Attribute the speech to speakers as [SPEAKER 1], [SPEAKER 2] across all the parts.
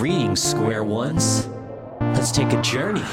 [SPEAKER 1] Greetings, square ones. Let's take a journey.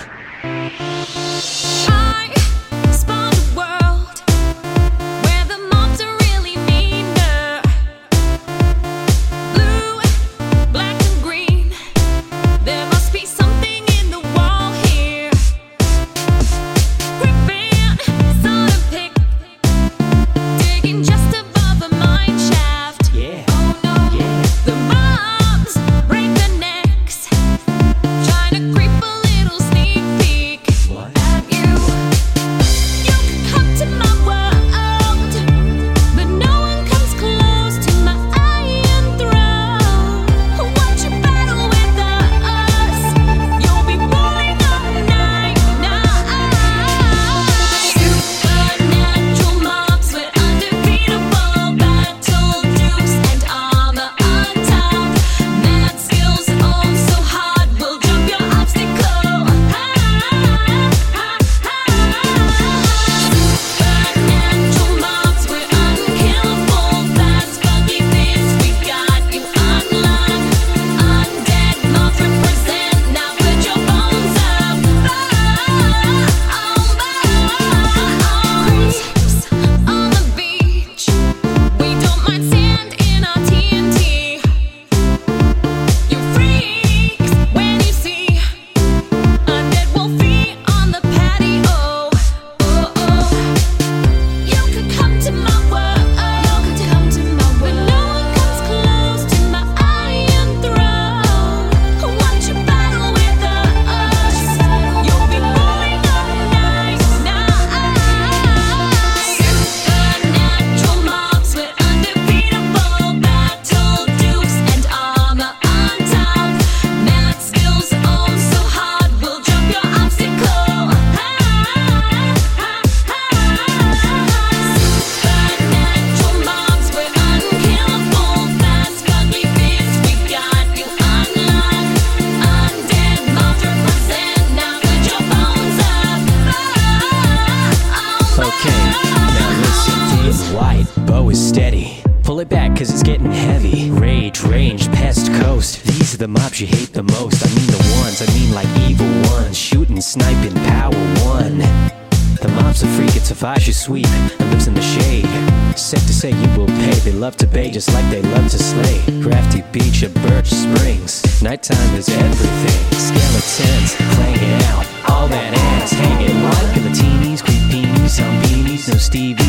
[SPEAKER 2] the mobs you
[SPEAKER 1] hate the most. I mean the ones, I mean like evil ones. Shooting, sniping, power one. The mob's a freak, it's a should sweep and lives in the shade. Set to say you will pay, they love to bay just like they love to slay. Crafty beach of birch springs, nighttime is everything. Skeletons clanging out, all that ass hanging. Guillotinis, creepinis, some beanies, no Stevie.